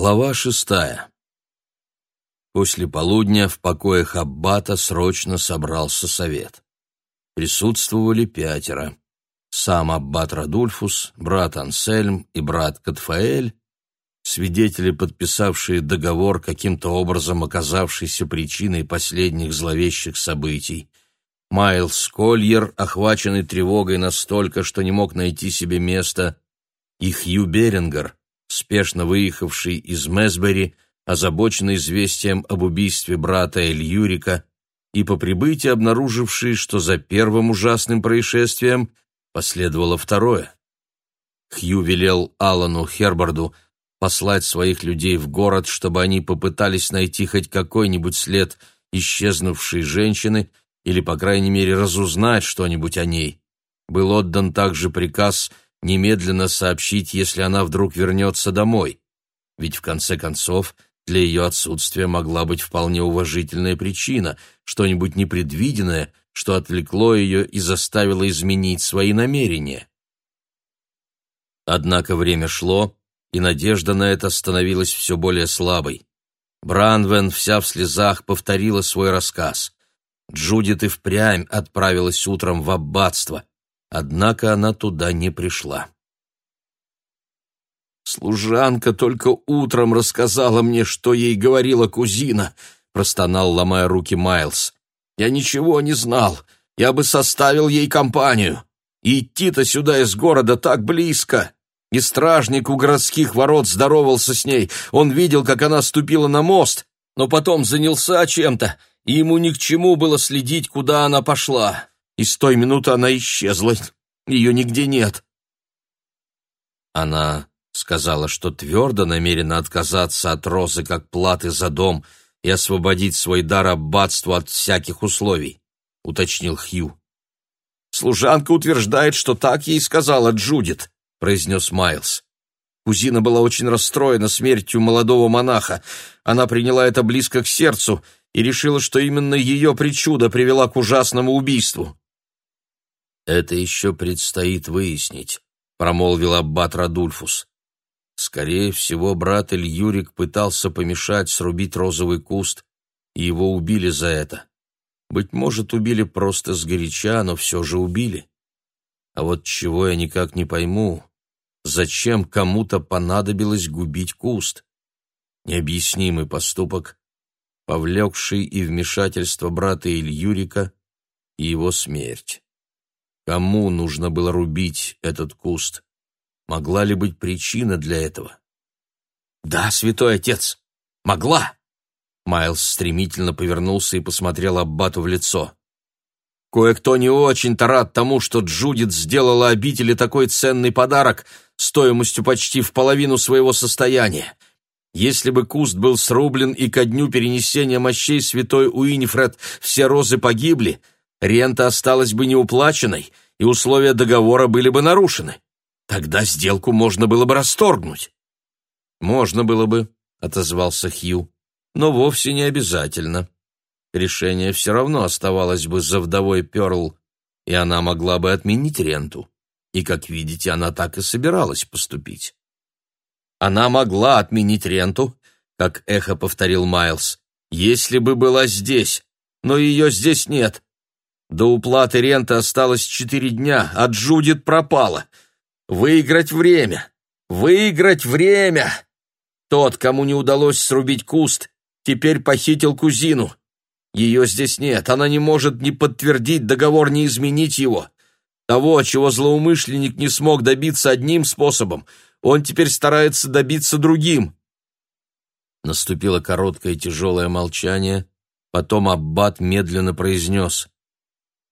Глава шестая. После полудня в покоях Аббата срочно собрался совет. Присутствовали пятеро. Сам Аббат Радульфус, брат Ансельм и брат Катфаэль, свидетели, подписавшие договор, каким-то образом оказавшийся причиной последних зловещих событий, Майлз Кольер, охваченный тревогой настолько, что не мог найти себе места, и Хью Берингер, спешно выехавший из Месбери, озабоченный известием об убийстве брата Эль-Юрика, и по прибытии обнаруживший, что за первым ужасным происшествием последовало второе. Хью велел Алану Хербарду послать своих людей в город, чтобы они попытались найти хоть какой-нибудь след исчезнувшей женщины или, по крайней мере, разузнать что-нибудь о ней. Был отдан также приказ – немедленно сообщить, если она вдруг вернется домой. Ведь в конце концов для ее отсутствия могла быть вполне уважительная причина, что-нибудь непредвиденное, что отвлекло ее и заставило изменить свои намерения. Однако время шло, и надежда на это становилась все более слабой. Бранвен вся в слезах повторила свой рассказ. Джудит и впрямь отправилась утром в аббатство, Однако она туда не пришла. «Служанка только утром рассказала мне, что ей говорила кузина», — простонал, ломая руки Майлз. «Я ничего не знал. Я бы составил ей компанию. идти-то сюда из города так близко». И стражник у городских ворот здоровался с ней. Он видел, как она ступила на мост, но потом занялся чем-то, и ему ни к чему было следить, куда она пошла и с той минуты она исчезла. Ее нигде нет. Она сказала, что твердо намерена отказаться от розы как платы за дом и освободить свой дар аббатству от всяких условий, уточнил Хью. Служанка утверждает, что так ей сказала Джудит, произнес Майлз. Кузина была очень расстроена смертью молодого монаха. Она приняла это близко к сердцу и решила, что именно ее причуда привела к ужасному убийству. «Это еще предстоит выяснить», — промолвил аббат Радульфус. Скорее всего, брат Ильюрик пытался помешать срубить розовый куст, и его убили за это. Быть может, убили просто сгоряча, но все же убили. А вот чего я никак не пойму, зачем кому-то понадобилось губить куст? Необъяснимый поступок, повлекший и вмешательство брата Ильюрика, и его смерть. Кому нужно было рубить этот куст? Могла ли быть причина для этого? «Да, святой отец, могла!» Майлз стремительно повернулся и посмотрел Аббату в лицо. «Кое-кто не очень-то рад тому, что Джудит сделала обители такой ценный подарок стоимостью почти в половину своего состояния. Если бы куст был срублен и ко дню перенесения мощей святой Уинифред все розы погибли, рента осталась бы неуплаченной, и условия договора были бы нарушены. Тогда сделку можно было бы расторгнуть. «Можно было бы», — отозвался Хью, — «но вовсе не обязательно. Решение все равно оставалось бы за вдовой Перл, и она могла бы отменить ренту. И, как видите, она так и собиралась поступить». «Она могла отменить ренту», — как эхо повторил Майлз, — «если бы была здесь, но ее здесь нет. До уплаты ренты осталось четыре дня, а Джудит пропала. Выиграть время! Выиграть время! Тот, кому не удалось срубить куст, теперь похитил кузину. Ее здесь нет, она не может ни подтвердить договор, ни изменить его. Того, чего злоумышленник не смог добиться одним способом, он теперь старается добиться другим. Наступило короткое тяжелое молчание, потом Аббат медленно произнес.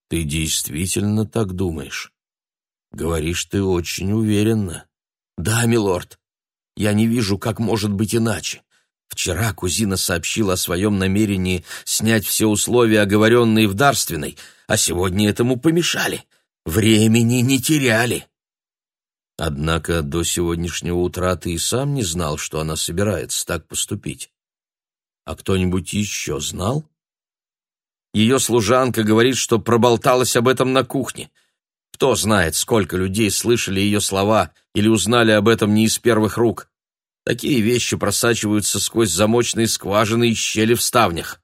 Ты действительно так думаешь? Говоришь ты очень уверенно. Да, милорд. Я не вижу, как может быть иначе. Вчера кузина сообщила о своем намерении снять все условия, оговоренные в дарственной, а сегодня этому помешали. Времени не теряли. Однако до сегодняшнего утра ты и сам не знал, что она собирается так поступить. А кто-нибудь еще знал? Ее служанка говорит, что проболталась об этом на кухне. Кто знает, сколько людей слышали ее слова или узнали об этом не из первых рук. Такие вещи просачиваются сквозь замочные скважины и щели в ставнях.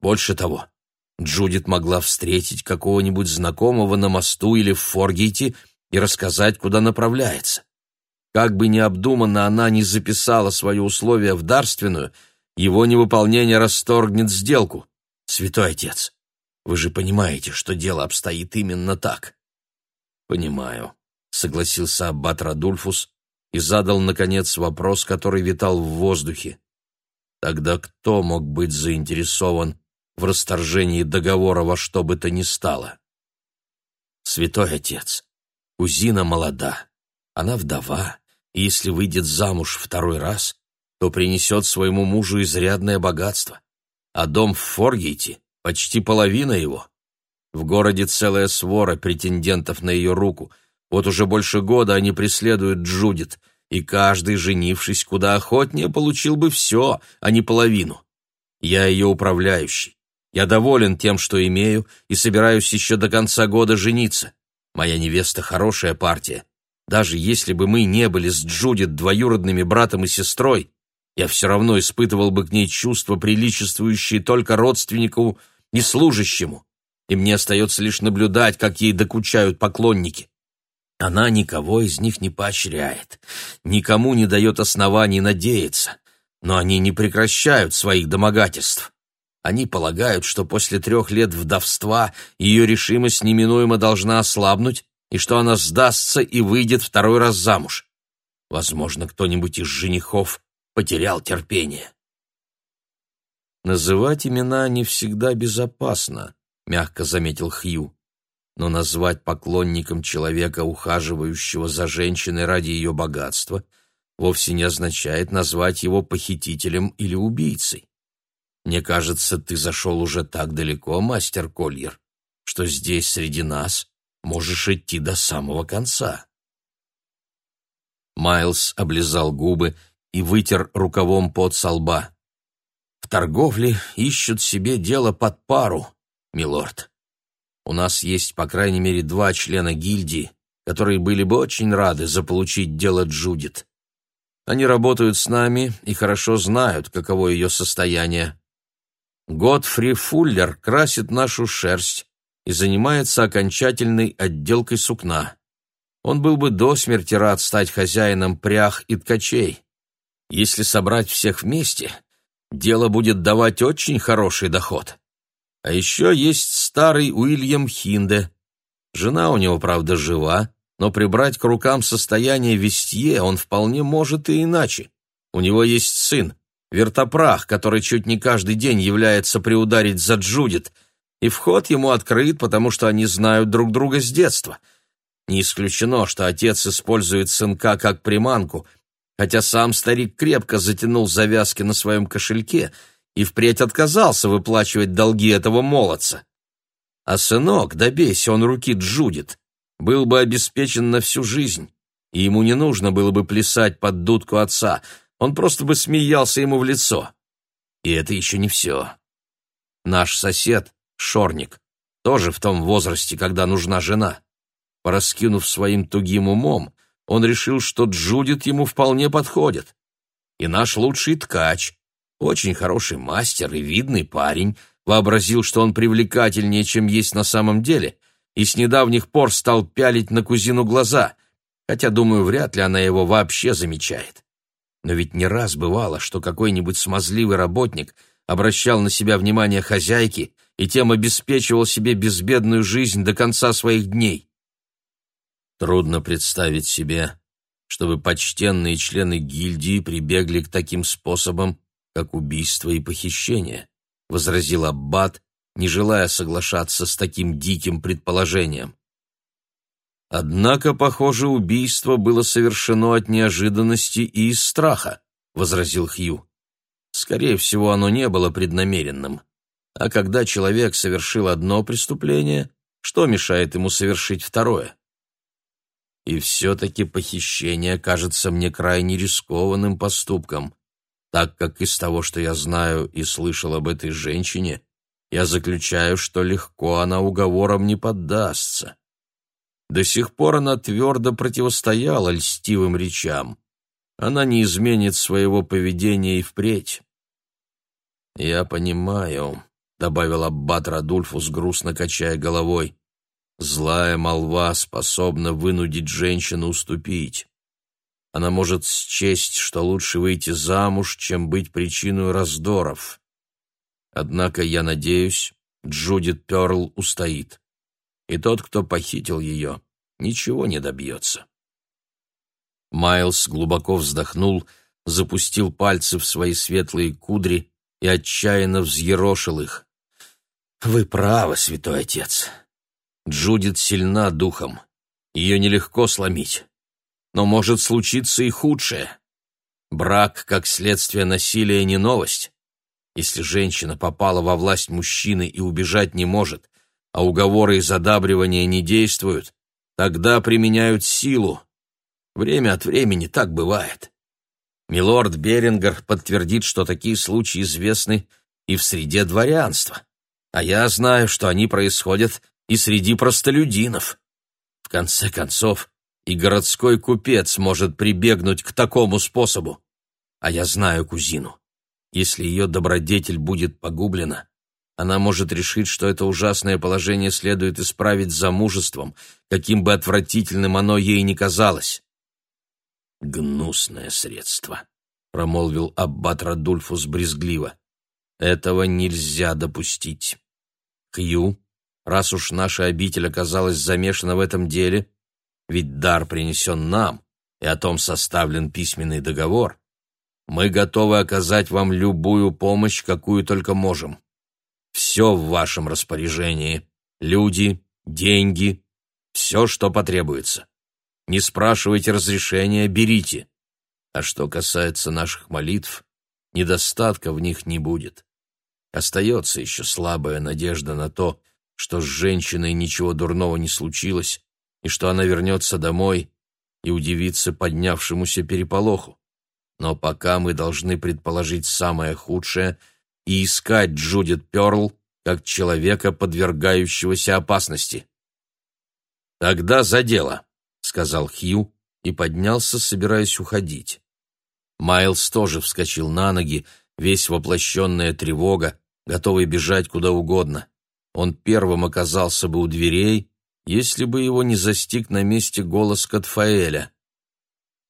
Больше того, Джудит могла встретить какого-нибудь знакомого на мосту или в Форгейте и рассказать, куда направляется. Как бы необдуманно она не записала свои условия в дарственную, его невыполнение расторгнет сделку. Святой Отец, вы же понимаете, что дело обстоит именно так. Понимаю, согласился аббат Радульфус и задал, наконец, вопрос, который витал в воздухе. Тогда кто мог быть заинтересован в расторжении договора во что бы то ни стало? Святой Отец, кузина молода, она вдова, и если выйдет замуж второй раз, то принесет своему мужу изрядное богатство. А дом в Форгейте — почти половина его. В городе целая свора претендентов на ее руку. Вот уже больше года они преследуют Джудит, и каждый, женившись куда охотнее, получил бы все, а не половину. Я ее управляющий. Я доволен тем, что имею, и собираюсь еще до конца года жениться. Моя невеста хорошая партия, даже если бы мы не были с Джудит двоюродными братом и сестрой, я все равно испытывал бы к ней чувства, приличествующие только родственнику и служащему, и мне остается лишь наблюдать, как ей докучают поклонники. Она никого из них не поощряет, никому не дает оснований надеяться, но они не прекращают своих домогательств. Они полагают, что после трех лет вдовства ее решимость неминуемо должна ослабнуть, и что она сдастся и выйдет второй раз замуж. Возможно, кто-нибудь из женихов потерял терпение. «Называть имена не всегда безопасно», — мягко заметил Хью. «Но назвать поклонником человека, ухаживающего за женщиной ради ее богатства, вовсе не означает назвать его похитителем или убийцей. Мне кажется, ты зашел уже так далеко, мастер Кольер, что здесь, среди нас, можешь идти до самого конца. Майлз облизал губы и вытер рукавом пот со лба. В торговле ищут себе дело под пару, милорд. У нас есть, по крайней мере, два члена гильдии, которые были бы очень рады заполучить дело Джудит. Они работают с нами и хорошо знают, каково ее состояние. Годфри Фуллер красит нашу шерсть, и занимается окончательной отделкой сукна. Он был бы до смерти рад стать хозяином прях и ткачей. Если собрать всех вместе, дело будет давать очень хороший доход. А еще есть старый Уильям Хинде. Жена у него, правда, жива, но прибрать к рукам состояние вестье он вполне может и иначе. У него есть сын, вертопрах, который чуть не каждый день является приударить за Джудит — и вход ему открыт, потому что они знают друг друга с детства. Не исключено, что отец использует сынка как приманку, хотя сам старик крепко затянул завязки на своем кошельке и впредь отказался выплачивать долги этого молодца. А сынок, добейся он руки Джудит, был бы обеспечен на всю жизнь, и ему не нужно было бы плясать под дудку отца, он просто бы смеялся ему в лицо. И это еще не все. Наш сосед, Шорник, тоже в том возрасте, когда нужна жена. Пораскинув своим тугим умом, он решил, что Джудит ему вполне подходит. И наш лучший ткач, очень хороший мастер и видный парень, вообразил, что он привлекательнее, чем есть на самом деле, и с недавних пор стал пялить на кузину глаза, хотя, думаю, вряд ли она его вообще замечает. Но ведь не раз бывало, что какой-нибудь смазливый работник обращал на себя внимание хозяйки и тем обеспечивал себе безбедную жизнь до конца своих дней. Трудно представить себе, чтобы почтенные члены гильдии прибегли к таким способам, как убийство и похищение, возразил аббат, не желая соглашаться с таким диким предположением. Однако, похоже, убийство было совершено от неожиданности и из страха, возразил Хью. Скорее всего, оно не было преднамеренным. А когда человек совершил одно преступление, что мешает ему совершить второе? И все-таки похищение кажется мне крайне рискованным поступком, так как из того, что я знаю и слышал об этой женщине, я заключаю, что легко она уговорам не поддастся. До сих пор она твердо противостояла льстивым речам, она не изменит своего поведения и впредь. «Я понимаю», — добавил аббат Радульфус, грустно качая головой. «Злая молва способна вынудить женщину уступить. Она может счесть, что лучше выйти замуж, чем быть причиной раздоров. Однако, я надеюсь, Джудит Перл устоит. И тот, кто похитил ее, ничего не добьется». Майлз глубоко вздохнул, запустил пальцы в свои светлые кудри и отчаянно взъерошил их. «Вы правы, святой отец. Джудит сильна духом. Ее нелегко сломить. Но может случиться и худшее. Брак, как следствие насилия, не новость. Если женщина попала во власть мужчины и убежать не может, а уговоры и задабривания не действуют, тогда применяют силу. Время от времени так бывает. Милорд Берингер подтвердит, что такие случаи известны и в среде дворянства. А я знаю, что они происходят и среди простолюдинов. В конце концов, и городской купец может прибегнуть к такому способу. А я знаю кузину. Если ее добродетель будет погублена, она может решить, что это ужасное положение следует исправить замужеством, каким бы отвратительным оно ей ни казалось. «Гнусное средство», — промолвил аббат Радульфус брезгливо. «Этого нельзя допустить. Хью, раз уж наша обитель оказалась замешана в этом деле, ведь дар принесен нам, и о том составлен письменный договор, мы готовы оказать вам любую помощь, какую только можем. Все в вашем распоряжении. Люди, деньги, все, что потребуется. Не спрашивайте разрешения, берите. А что касается наших молитв, недостатка в них не будет. Остается еще слабая надежда на то, что с женщиной ничего дурного не случилось, и что она вернется домой и удивится поднявшемуся переполоху. Но пока мы должны предположить самое худшее и искать Джудит Перл как человека, подвергающегося опасности. Тогда за дело сказал Хью и поднялся, собираясь уходить. Майлз тоже вскочил на ноги, весь воплощенная тревога, готовый бежать куда угодно. Он первым оказался бы у дверей, если бы его не застиг на месте голос Катфаэля.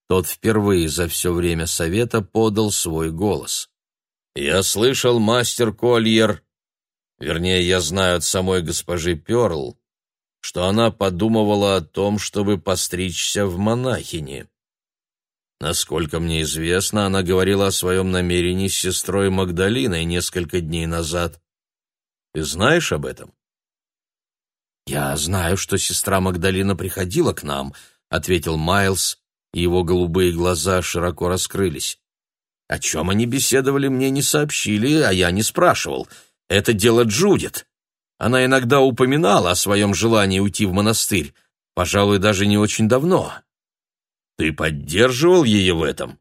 Тот впервые за все время совета подал свой голос. «Я слышал, мастер Кольер, вернее, я знаю от самой госпожи Перл, что она подумывала о том, чтобы постричься в монахини. Насколько мне известно, она говорила о своем намерении с сестрой Магдалиной несколько дней назад. Ты знаешь об этом? «Я знаю, что сестра Магдалина приходила к нам», — ответил Майлз, и его голубые глаза широко раскрылись. «О чем они беседовали, мне не сообщили, а я не спрашивал. Это дело Джудит. Она иногда упоминала о своем желании уйти в монастырь, пожалуй, даже не очень давно. Ты поддерживал ее в этом?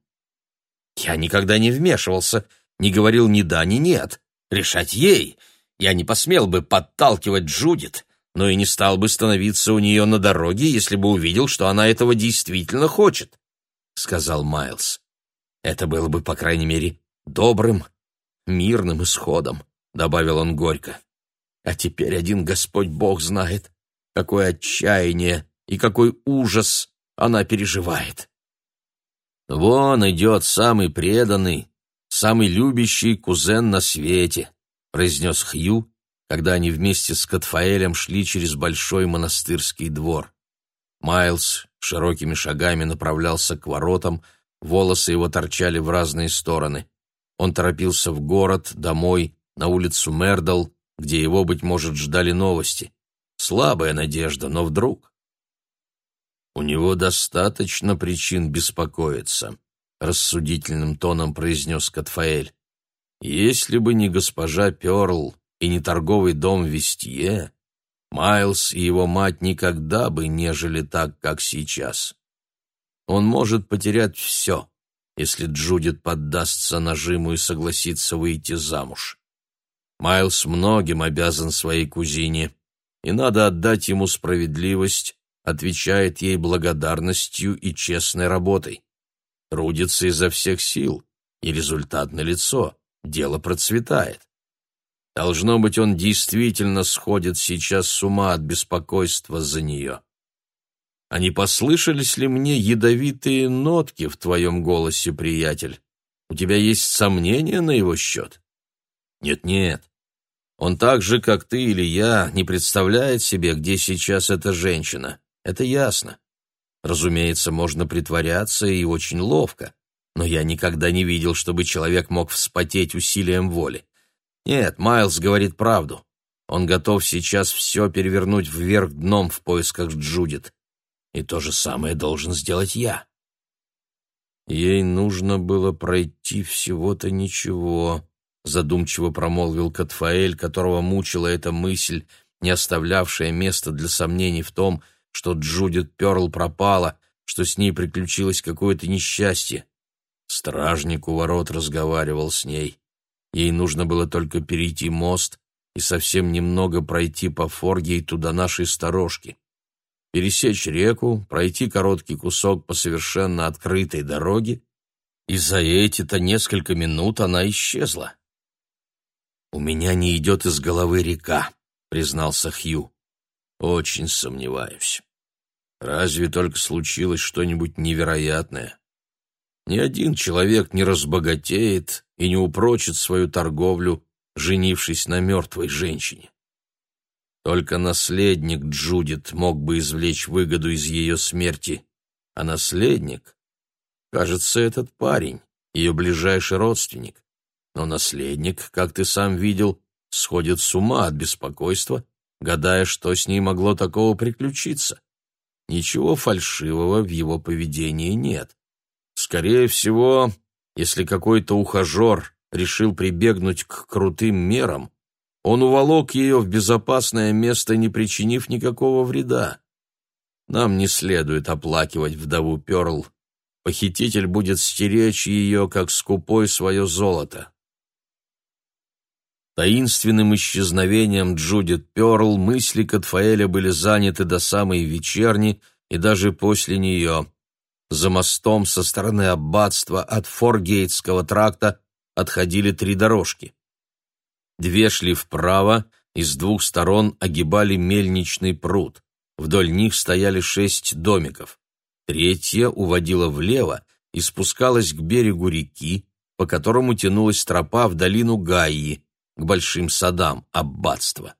Я никогда не вмешивался, не говорил ни да, ни нет. Решать ей. Я не посмел бы подталкивать Джудит, но и не стал бы становиться у нее на дороге, если бы увидел, что она этого действительно хочет, — сказал Майлз. Это было бы, по крайней мере, добрым, мирным исходом, — добавил он горько. А теперь один Господь Бог знает, какое отчаяние и какой ужас она переживает. «Вон идет самый преданный, самый любящий кузен на свете», произнес Хью, когда они вместе с Катфаэлем шли через большой монастырский двор. Майлз широкими шагами направлялся к воротам, волосы его торчали в разные стороны. Он торопился в город, домой, на улицу Мердал, где его, быть может, ждали новости. Слабая надежда, но вдруг... «У него достаточно причин беспокоиться», — рассудительным тоном произнес Катфаэль. «Если бы не госпожа Перл и не торговый дом Вестье, Майлз и его мать никогда бы не жили так, как сейчас. Он может потерять все, если Джудит поддастся нажиму и согласится выйти замуж. Майлз многим обязан своей кузине, и надо отдать ему справедливость, отвечает ей благодарностью и честной работой. трудится изо всех сил, и результат налицо, дело процветает. Должно быть, он действительно сходит сейчас с ума от беспокойства за нее. А не послышались ли мне ядовитые нотки в твоем голосе, приятель? У тебя есть сомнения на его счет? Нет-нет. Он так же, как ты или я, не представляет себе, где сейчас эта женщина. Это ясно. Разумеется, можно притворяться и очень ловко, но я никогда не видел, чтобы человек мог вспотеть усилием воли. Нет, Майлз говорит правду. Он готов сейчас все перевернуть вверх дном в поисках Джудит. И то же самое должен сделать я. Ей нужно было пройти всего-то ничего, задумчиво промолвил Катфаэль, которого мучила эта мысль, не оставлявшая места для сомнений в том, что Джудит Перл пропала, что с ней приключилось какое-то несчастье. Стражник у ворот разговаривал с ней. Ей нужно было только перейти мост и совсем немного пройти по форге и туда нашей сторожки. Пересечь реку, пройти короткий кусок по совершенно открытой дороге, и за эти-то несколько минут она исчезла. «У меня не идет из головы река», — признался Хью. «Очень сомневаюсь. Разве только случилось что-нибудь невероятное?» Ни один человек не разбогатеет и не упрочит свою торговлю, женившись на мертвой женщине. Только наследник Джудит мог бы извлечь выгоду из ее смерти, а наследник, кажется, этот парень, ее ближайший родственник. Но наследник, как ты сам видел, сходит с ума от беспокойства, гадая, что с ней могло такого приключиться. Ничего фальшивого в его поведении нет. Скорее всего, если какой-то ухажер решил прибегнуть к крутым мерам, он уволок ее в безопасное место, не причинив никакого вреда. Нам не следует оплакивать вдову Перл. Похититель будет стеречь ее, как скупой свое золото. Таинственным исчезновением Джудит Перл мысли Катфаэля были заняты до самой вечерни и даже после нее. За мостом со стороны аббатства от Форгейтского тракта отходили три дорожки. Две шли вправо и с двух сторон огибали мельничный пруд. Вдоль них стояли шесть домиков. Третья уводила влево и спускалась к берегу реки, по которому тянулась тропа в долину Гаи, к большим садам аббатства.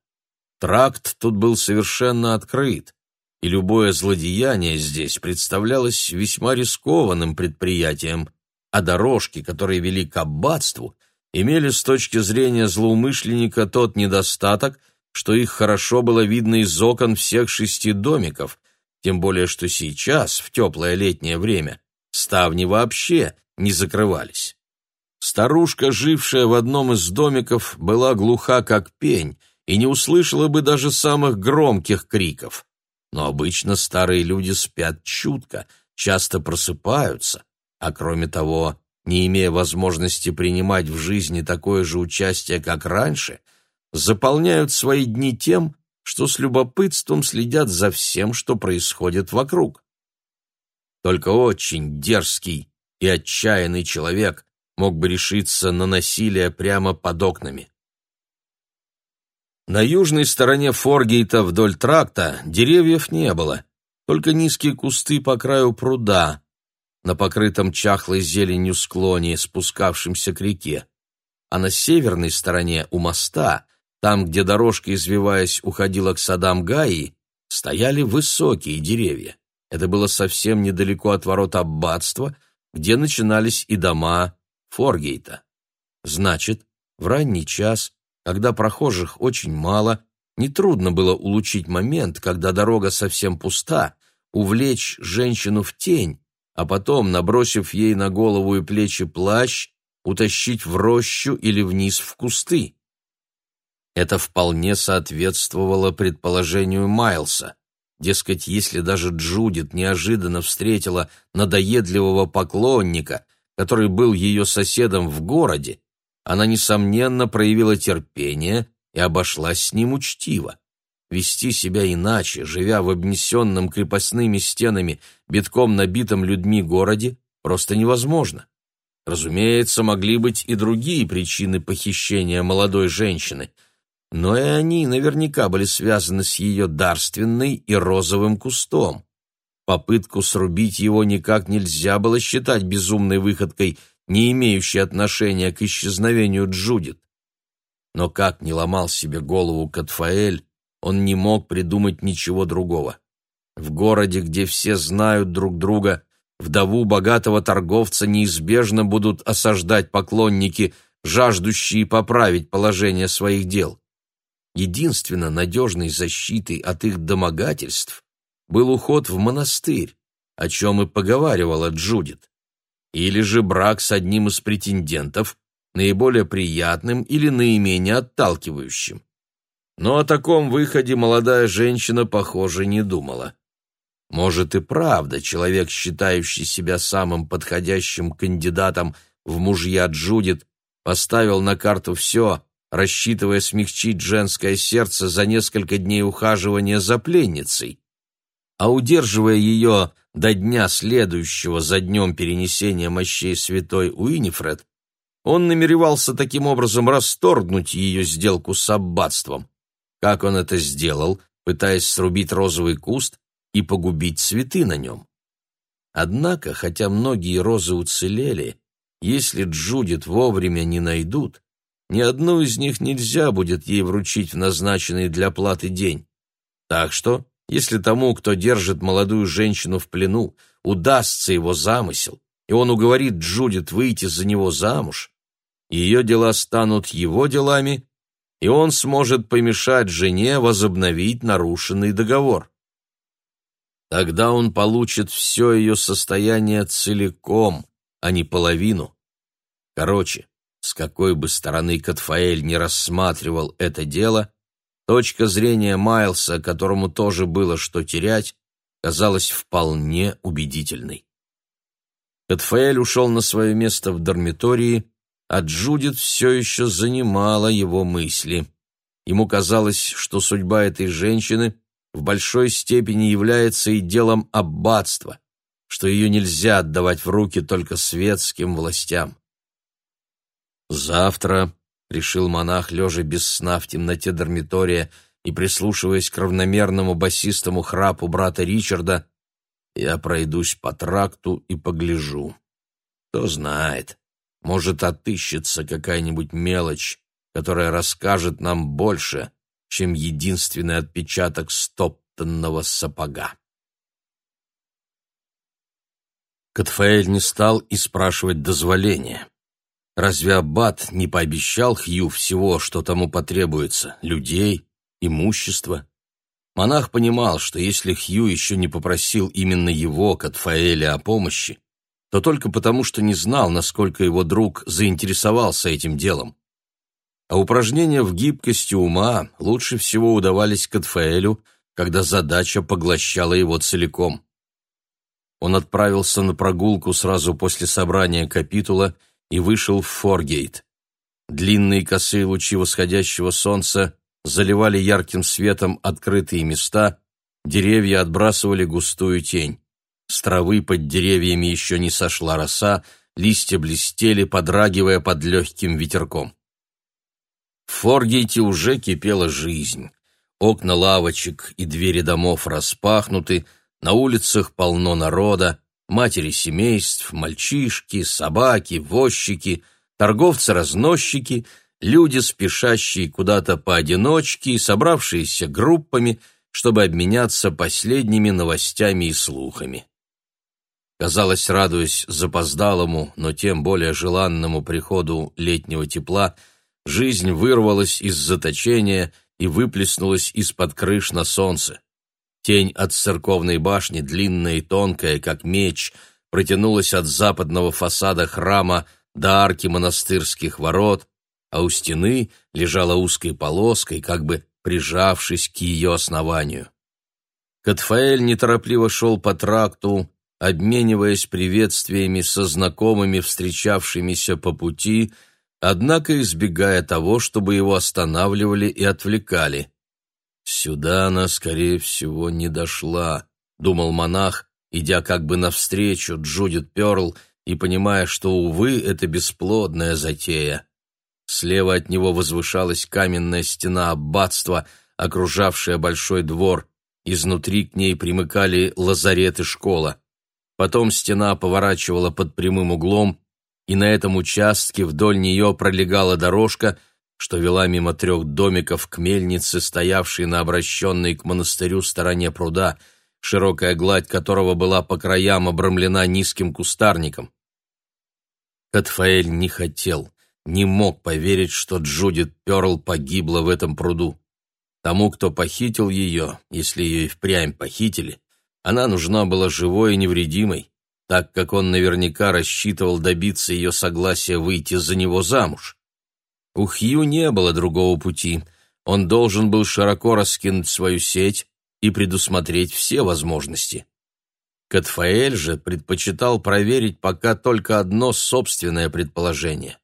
Тракт тут был совершенно открыт, и любое злодеяние здесь представлялось весьма рискованным предприятием, а дорожки, которые вели к аббатству, имели с точки зрения злоумышленника тот недостаток, что их хорошо было видно из окон всех шести домиков, тем более что сейчас, в теплое летнее время, ставни вообще не закрывались. Старушка, жившая в одном из домиков, была глуха как пень и не услышала бы даже самых громких криков но обычно старые люди спят чутко, часто просыпаются, а кроме того, не имея возможности принимать в жизни такое же участие, как раньше, заполняют свои дни тем, что с любопытством следят за всем, что происходит вокруг. Только очень дерзкий и отчаянный человек мог бы решиться на насилие прямо под окнами. На южной стороне Форгейта вдоль тракта деревьев не было, только низкие кусты по краю пруда, на покрытом чахлой зеленью склоне, спускавшемся к реке. А на северной стороне у моста, там, где дорожка, извиваясь, уходила к садам Гаи, стояли высокие деревья. Это было совсем недалеко от ворот аббатства, где начинались и дома Форгейта. Значит, в ранний час когда прохожих очень мало, нетрудно было улучить момент, когда дорога совсем пуста, увлечь женщину в тень, а потом, набросив ей на голову и плечи плащ, утащить в рощу или вниз в кусты. Это вполне соответствовало предположению Майлса. Дескать, если даже Джудит неожиданно встретила надоедливого поклонника, который был ее соседом в городе, она, несомненно, проявила терпение и обошлась с ним учтиво. Вести себя иначе, живя в обнесенном крепостными стенами, битком набитом людьми городе, просто невозможно. Разумеется, могли быть и другие причины похищения молодой женщины, но и они наверняка были связаны с ее дарственной и розовым кустом. Попытку срубить его никак нельзя было считать безумной выходкой, не имеющей отношения к исчезновению Джудит. Но как не ломал себе голову Катфаэль, он не мог придумать ничего другого. В городе, где все знают друг друга, вдову богатого торговца неизбежно будут осаждать поклонники, жаждущие поправить положение своих дел. Единственно надежной защитой от их домогательств был уход в монастырь, о чем и поговаривала Джудит. Или же брак с одним из претендентов, наиболее приятным или наименее отталкивающим. Но о таком выходе молодая женщина, похоже, не думала. Может и правда, человек, считающий себя самым подходящим кандидатом в мужья Джудит, поставил на карту все, рассчитывая смягчить женское сердце за несколько дней ухаживания за пленницей. А удерживая ее до дня следующего за днем перенесения мощей святой Уинифред, он намеревался таким образом расторгнуть ее сделку с аббатством. Как он это сделал, пытаясь срубить розовый куст и погубить цветы на нем? Однако, хотя многие розы уцелели, если Джудит вовремя не найдут, ни одну из них нельзя будет ей вручить в назначенный для платы день. Так что, если тому, кто держит молодую женщину в плену, удастся его замысел, и он уговорит Джудит выйти за него замуж, ее дела станут его делами, и он сможет помешать жене возобновить нарушенный договор. Тогда он получит все ее состояние целиком, а не половину. Короче, с какой бы стороны Катфаэль не рассматривал это дело, точка зрения Майлса, которому тоже было что терять, казалась вполне убедительной. Катфаэль ушел на свое место в дармитории, а Джудит все еще занимала его мысли. Ему казалось, что судьба этой женщины в большой степени является и делом аббатства, что ее нельзя отдавать в руки только светским властям. «Завтра», — решил монах, лежа без сна в темноте дармитория и прислушиваясь к равномерному басистому храпу брата Ричарда, «я пройдусь по тракту и погляжу. Кто знает, может, отыщется какая-нибудь мелочь, которая расскажет нам больше, чем единственный отпечаток стоптанного сапога. Катфаэль не стал и спрашивать дозволения. Разве Аббат не пообещал Хью всего, что тому потребуется — людей, имущество? Монах понимал, что если Хью еще не попросил именно его, Катфаэля, о помощи, то только потому, что не знал, насколько его друг заинтересовался этим делом. А упражнения в гибкости ума лучше всего удавались Катфаэлю, когда задача поглощала его целиком. Он отправился на прогулку сразу после собрания капитула и вышел в Форгейт. Длинные косые лучи восходящего солнца заливали ярким светом открытые места, деревья отбрасывали густую тень. С травы под деревьями еще не сошла роса, листья блестели, подрагивая под легким ветерком. В Форгейте уже кипела жизнь. Окна лавочек и двери домов распахнуты, на улицах полно народа, матери семейств, мальчишки, собаки, возчики, торговцы-разносчики, люди, спешащие куда-то поодиночке и собравшиеся группами, чтобы обменяться последними новостями и слухами. Казалось, радуясь запоздалому, но тем более желанному приходу летнего тепла, жизнь вырвалась из заточения и выплеснулась из-под крыш на солнце. Тень от церковной башни, длинная и тонкая, как меч, протянулась от западного фасада храма до арки монастырских ворот, а у стены лежала узкой полоской, как бы прижавшись к ее основанию. Катфаэль неторопливо шел по тракту, обмениваясь приветствиями со знакомыми, встречавшимися по пути, однако избегая того, чтобы его останавливали и отвлекали. «Сюда она, скорее всего, не дошла», — думал монах, идя как бы навстречу Джудит Перл и понимая, что, увы, это бесплодная затея. Слева от него возвышалась каменная стена аббатства, окружавшая большой двор, изнутри к ней примыкали лазарет и школа. Потом стена поворачивала под прямым углом, и на этом участке вдоль нее пролегала дорожка, что вела мимо трех домиков к мельнице, стоявшей на обращенной к монастырю стороне пруда, широкая гладь которого была по краям обрамлена низким кустарником. Катфаэль не хотел, не мог поверить, что Джудит Перл погибла в этом пруду. Тому, кто похитил ее, если ее и впрямь похитили, она нужна была живой и невредимой, так как он наверняка рассчитывал добиться ее согласия выйти за него замуж. У Хью не было другого пути. Он должен был широко раскинуть свою сеть и предусмотреть все возможности. Катфаэль же предпочитал проверить пока только одно собственное предположение.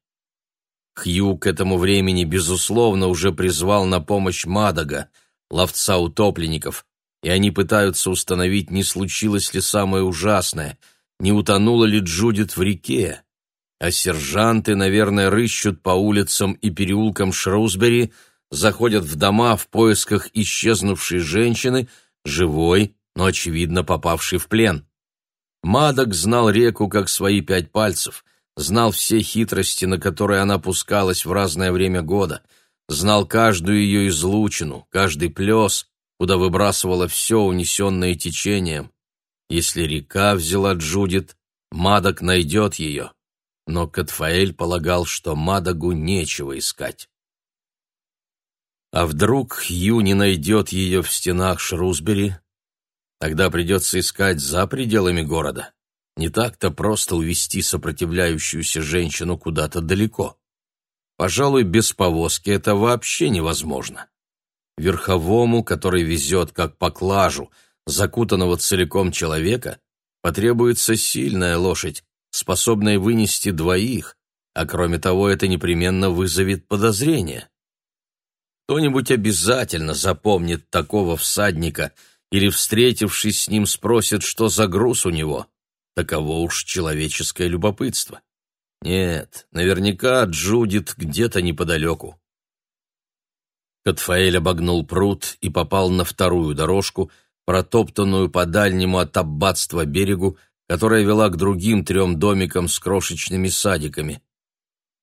Хью к этому времени, безусловно, уже призвал на помощь Мадага, ловца утопленников, и они пытаются установить, не случилось ли самое ужасное, не утонула ли Джудит в реке. А сержанты, наверное, рыщут по улицам и переулкам Шроусбери, заходят в дома в поисках исчезнувшей женщины, живой, но, очевидно, попавшей в плен. Мадок знал реку как свои пять пальцев — знал все хитрости, на которые она пускалась в разное время года, знал каждую ее излучину, каждый плес, куда выбрасывала все, унесенное течением. Если река взяла Джудит, Мадок найдет ее. Но Катфаэль полагал, что Мадагу нечего искать. А вдруг Хью не найдет ее в стенах Шрусбери? Тогда придется искать за пределами города. Не так-то просто увести сопротивляющуюся женщину куда-то далеко. Пожалуй, без повозки это вообще невозможно. Верховому, который везет как поклажу, закутанного целиком человека, потребуется сильная лошадь, способная вынести двоих, а кроме того это непременно вызовет подозрение. Кто-нибудь обязательно запомнит такого всадника или, встретившись с ним, спросит, что за груз у него. Таково уж человеческое любопытство. Нет, наверняка Джудит где-то неподалеку. Катфаэль обогнул пруд и попал на вторую дорожку, протоптанную по дальнему от аббатства берегу, которая вела к другим трем домикам с крошечными садиками.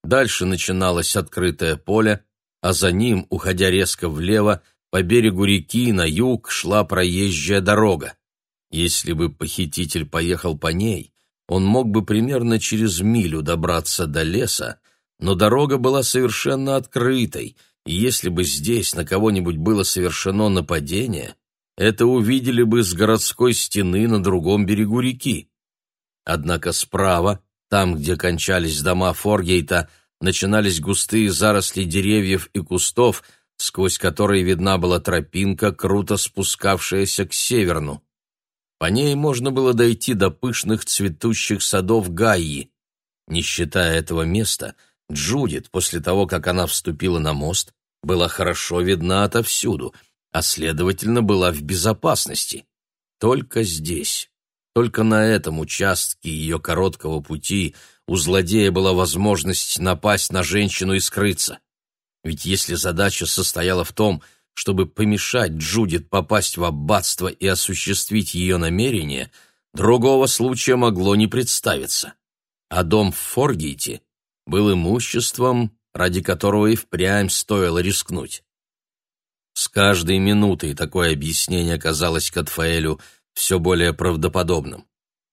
Дальше начиналось открытое поле, а за ним, уходя резко влево, по берегу реки на юг шла проезжая дорога. Если бы похититель поехал по ней, он мог бы примерно через милю добраться до леса, но дорога была совершенно открытой, и если бы здесь на кого-нибудь было совершено нападение, это увидели бы с городской стены на другом берегу реки. Однако справа, там, где кончались дома Форгейта, начинались густые заросли деревьев и кустов, сквозь которые видна была тропинка, круто спускавшаяся к северну. По ней можно было дойти до пышных цветущих садов Гаи. Не считая этого места, Джудит, после того, как она вступила на мост, была хорошо видна отовсюду, а, следовательно, была в безопасности. Только здесь, только на этом участке ее короткого пути у злодея была возможность напасть на женщину и скрыться. Ведь если задача состояла в том, чтобы помешать Джудит попасть в аббатство и осуществить ее намерение, другого случая могло не представиться. А дом в Форгейте был имуществом, ради которого и впрямь стоило рискнуть. С каждой минутой такое объяснение казалось Катфаэлю все более правдоподобным.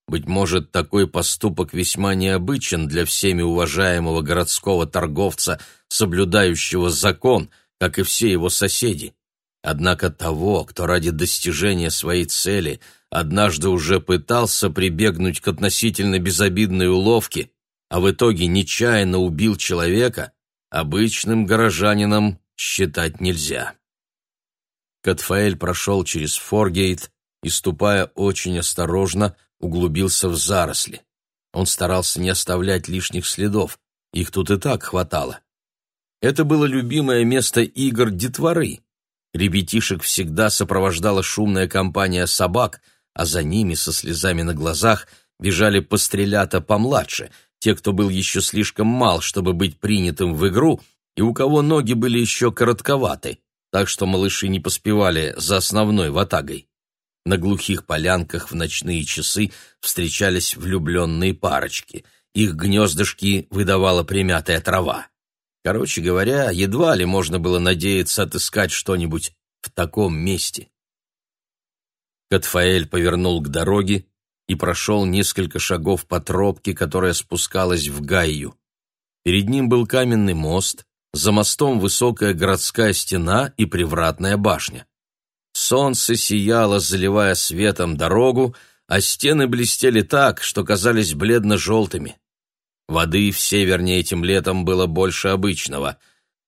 Быть может, такой поступок весьма необычен для всеми уважаемого городского торговца, соблюдающего закон — как и все его соседи. Однако того, кто ради достижения своей цели однажды уже пытался прибегнуть к относительно безобидной уловке, а в итоге нечаянно убил человека, обычным горожанином считать нельзя. Катфаэль прошел через Форгейт и, ступая очень осторожно, углубился в заросли. Он старался не оставлять лишних следов, их тут и так хватало. Это было любимое место игр детворы. Ребятишек всегда сопровождала шумная компания собак, а за ними со слезами на глазах бежали пострелята помладше, те, кто был еще слишком мал, чтобы быть принятым в игру, и у кого ноги были еще коротковаты, так что малыши не поспевали за основной ватагой. На глухих полянках в ночные часы встречались влюбленные парочки. Их гнездышки выдавала примятая трава. Короче говоря, едва ли можно было надеяться отыскать что-нибудь в таком месте. Катфаэль повернул к дороге и прошел несколько шагов по тропке, которая спускалась в Гайю. Перед ним был каменный мост, за мостом высокая городская стена и привратная башня. Солнце сияло, заливая светом дорогу, а стены блестели так, что казались бледно-желтыми. Воды в северне этим летом было больше обычного.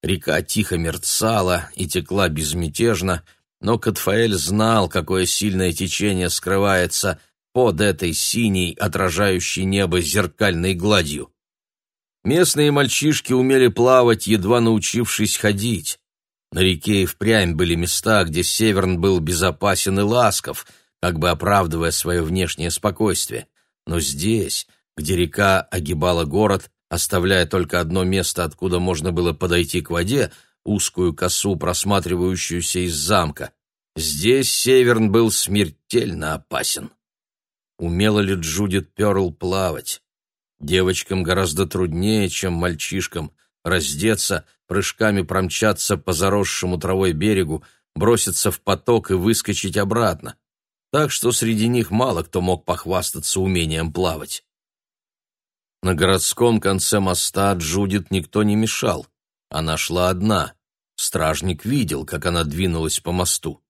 Река тихо мерцала и текла безмятежно, но Катфаэль знал, какое сильное течение скрывается под этой синей, отражающей небо зеркальной гладью. Местные мальчишки умели плавать, едва научившись ходить. На реке и впрямь были места, где Северн был безопасен и ласков, как бы оправдывая свое внешнее спокойствие. Но здесь, где река огибала город, оставляя только одно место, откуда можно было подойти к воде, узкую косу, просматривающуюся из замка, здесь Северн был смертельно опасен. Умела ли Джудит Перл плавать? Девочкам гораздо труднее, чем мальчишкам, раздеться, прыжками промчаться по заросшему травой берегу, броситься в поток и выскочить обратно. Так что среди них мало кто мог похвастаться умением плавать. На городском конце моста Джудит никто не мешал. Она шла одна. Стражник видел, как она двинулась по мосту.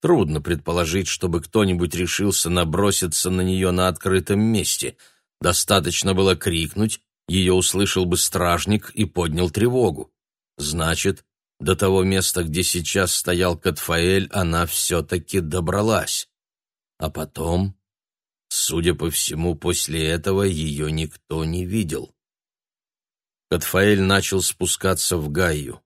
Трудно предположить, чтобы кто-нибудь решился наброситься на нее на открытом месте. Достаточно было крикнуть, ее услышал бы стражник и поднял тревогу. Значит, до того места, где сейчас стоял Катфаэль, она все-таки добралась. А потом, судя по всему, после этого ее никто не видел. Катфаэль начал спускаться в Гайю.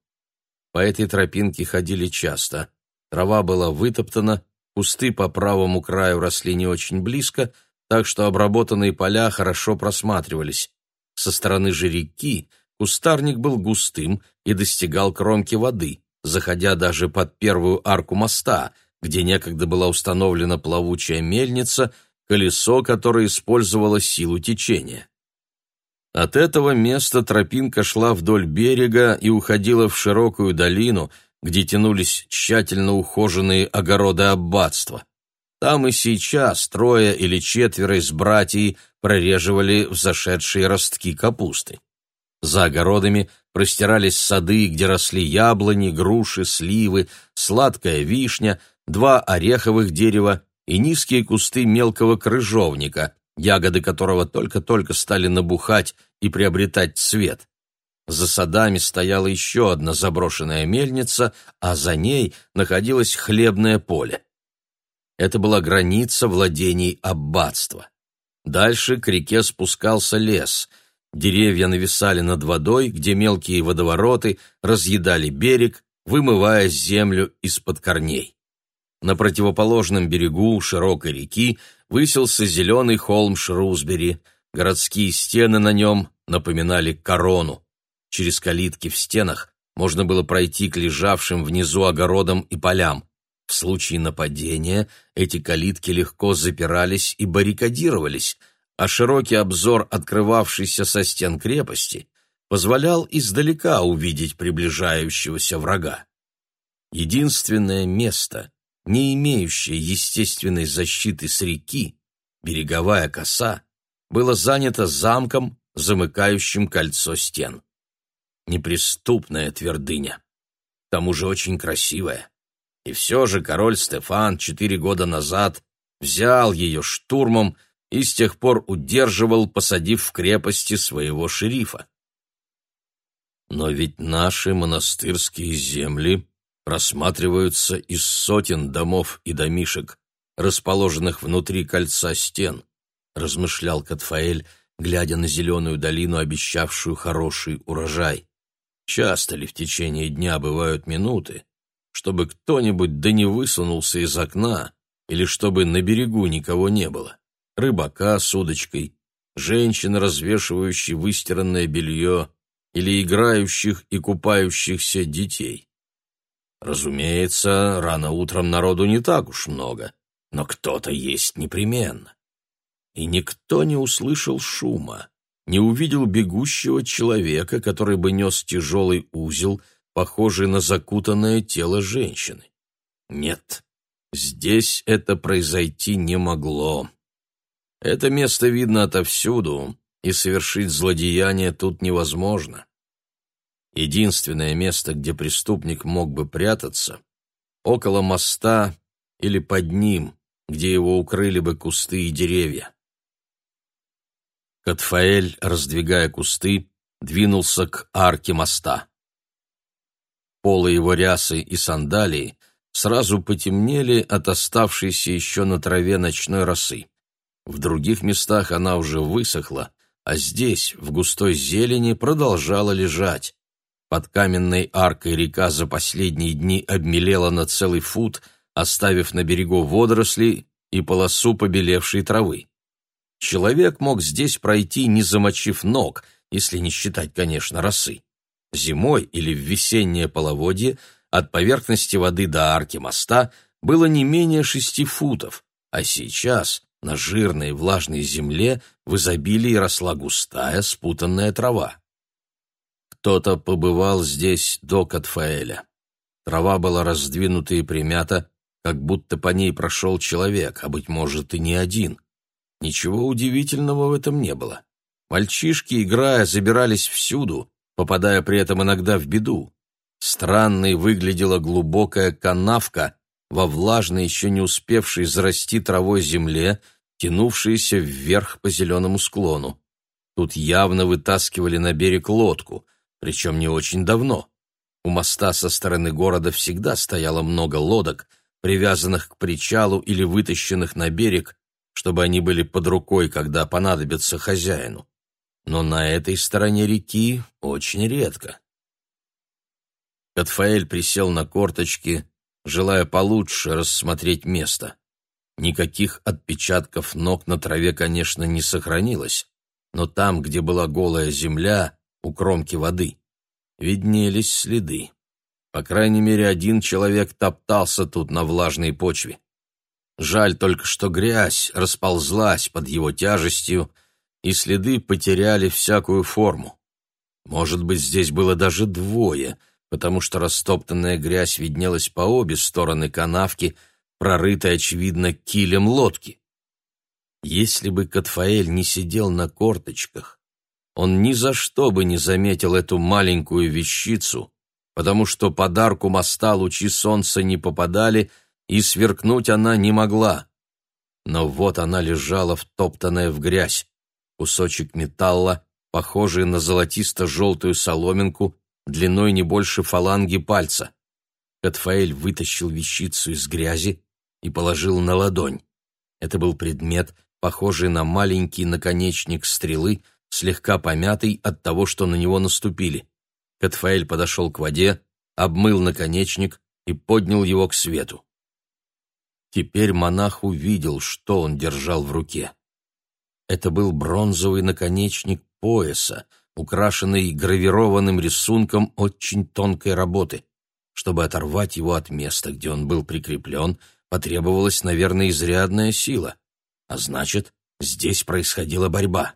По этой тропинке ходили часто. Трава была вытоптана, кусты по правому краю росли не очень близко, так что обработанные поля хорошо просматривались. Со стороны же реки кустарник был густым и достигал кромки воды, заходя даже под первую арку моста, где некогда была установлена плавучая мельница, колесо, которое использовало силу течения. От этого места тропинка шла вдоль берега и уходила в широкую долину, где тянулись тщательно ухоженные огороды аббатства. Там и сейчас трое или четверо из братьев прореживали взошедшие ростки капусты. За огородами простирались сады, где росли яблони, груши, сливы, сладкая вишня, два ореховых дерева и низкие кусты мелкого крыжовника, ягоды которого только-только стали набухать и приобретать цвет. За садами стояла еще одна заброшенная мельница, а за ней находилось хлебное поле. Это была граница владений аббатства. Дальше к реке спускался лес. Деревья нависали над водой, где мелкие водовороты разъедали берег, вымывая землю из-под корней. На противоположном берегу широкой реки высился зеленый холм Шрусбери. Городские стены на нем напоминали корону. Через калитки в стенах можно было пройти к лежавшим внизу огородам и полям. В случае нападения эти калитки легко запирались и баррикадировались, а широкий обзор, открывавшийся со стен крепости, позволял издалека увидеть приближающегося врага. Единственное место, не имеющее естественной защиты с реки, береговая коса, было занято замком, замыкающим кольцо стен. Неприступная твердыня, к тому же очень красивая. И все же король Стефан четыре года назад взял ее штурмом и с тех пор удерживал, посадив в крепости своего шерифа. Но ведь наши монастырские земли просматриваются из сотен домов и домишек, расположенных внутри кольца стен, размышлял Катфаэль, глядя на зеленую долину, обещавшую хороший урожай. Часто ли в течение дня бывают минуты, чтобы кто-нибудь да не высунулся из окна или чтобы на берегу никого не было. Рыбака с удочкой, женщин, развешивающих выстиранное белье, или играющих и купающихся детей. Разумеется, рано утром народу не так уж много, но кто-то есть непременно. И никто не услышал шума, не увидел бегущего человека, который бы нес тяжелый узел, похожий на закутанное тело женщины. Нет, здесь это произойти не могло. Это место видно отовсюду, и совершить злодеяние тут невозможно. Единственное место, где преступник мог бы прятаться, около моста или под ним, где его укрыли бы кусты и деревья. Катфаэль, раздвигая кусты, двинулся к арке моста. Полы его рясы и сандалии сразу потемнели от оставшейся еще на траве ночной росы. В других местах она уже высохла, а здесь, в густой зелени, продолжала лежать. Под каменной аркой река за последние дни обмелела на целый фут, оставив на берегу водоросли и полосу побелевшей травы. Человек мог здесь пройти, не замочив ног, если не считать, конечно, росы. Зимой или в весеннее половодье от поверхности воды до арки моста было не менее шести футов, а сейчас на жирной влажной земле в изобилии росла густая спутанная трава. Кто-то побывал здесь до Катфаэля. Трава была раздвинута и примята, как будто по ней прошел человек, а, быть может, и не один. Ничего удивительного в этом не было. Мальчишки, играя, забирались всюду, попадая при этом иногда в беду. Странной выглядела глубокая канавка, во влажной, еще не успевшей зарасти травой земле, тянувшейся вверх по зеленому склону. Тут явно вытаскивали на берег лодку, причем не очень давно. У моста со стороны города всегда стояло много лодок, привязанных к причалу или вытащенных на берег, чтобы они были под рукой, когда понадобятся хозяину. Но на этой стороне реки очень редко. Катфаэль присел на корточки, желая получше рассмотреть место. Никаких отпечатков ног на траве, конечно, не сохранилось, но там, где была голая земля, у кромки воды, виднелись следы. По крайней мере, один человек топтался тут на влажной почве. Жаль только, что грязь расползлась под его тяжестью, и следы потеряли всякую форму. Может быть, здесь было даже двое — потому что растоптанная грязь виднелась по обе стороны канавки, прорытой, очевидно, килем лодки. Если бы Катфаэль не сидел на корточках, он ни за что бы не заметил эту маленькую вещицу, потому что подарку моста лучи солнца не попадали, и сверкнуть она не могла. Но вот она лежала втоптанная в грязь, кусочек металла, похожий на золотисто-желтую соломинку, длиной не больше фаланги пальца. Катфаэль вытащил вещицу из грязи и положил на ладонь. Это был предмет, похожий на маленький наконечник стрелы, слегка помятый от того, что на него наступили. Катфаэль подошел к воде, обмыл наконечник и поднял его к свету. Теперь монах увидел, что он держал в руке. Это был бронзовый наконечник пояса, украшенный гравированным рисунком очень тонкой работы. Чтобы оторвать его от места, где он был прикреплен, потребовалась, наверное, изрядная сила. А значит, здесь происходила борьба.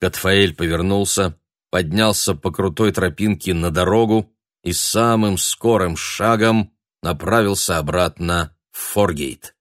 Катфаэль повернулся, поднялся по крутой тропинке на дорогу и самым скорым шагом направился обратно в Форгейт.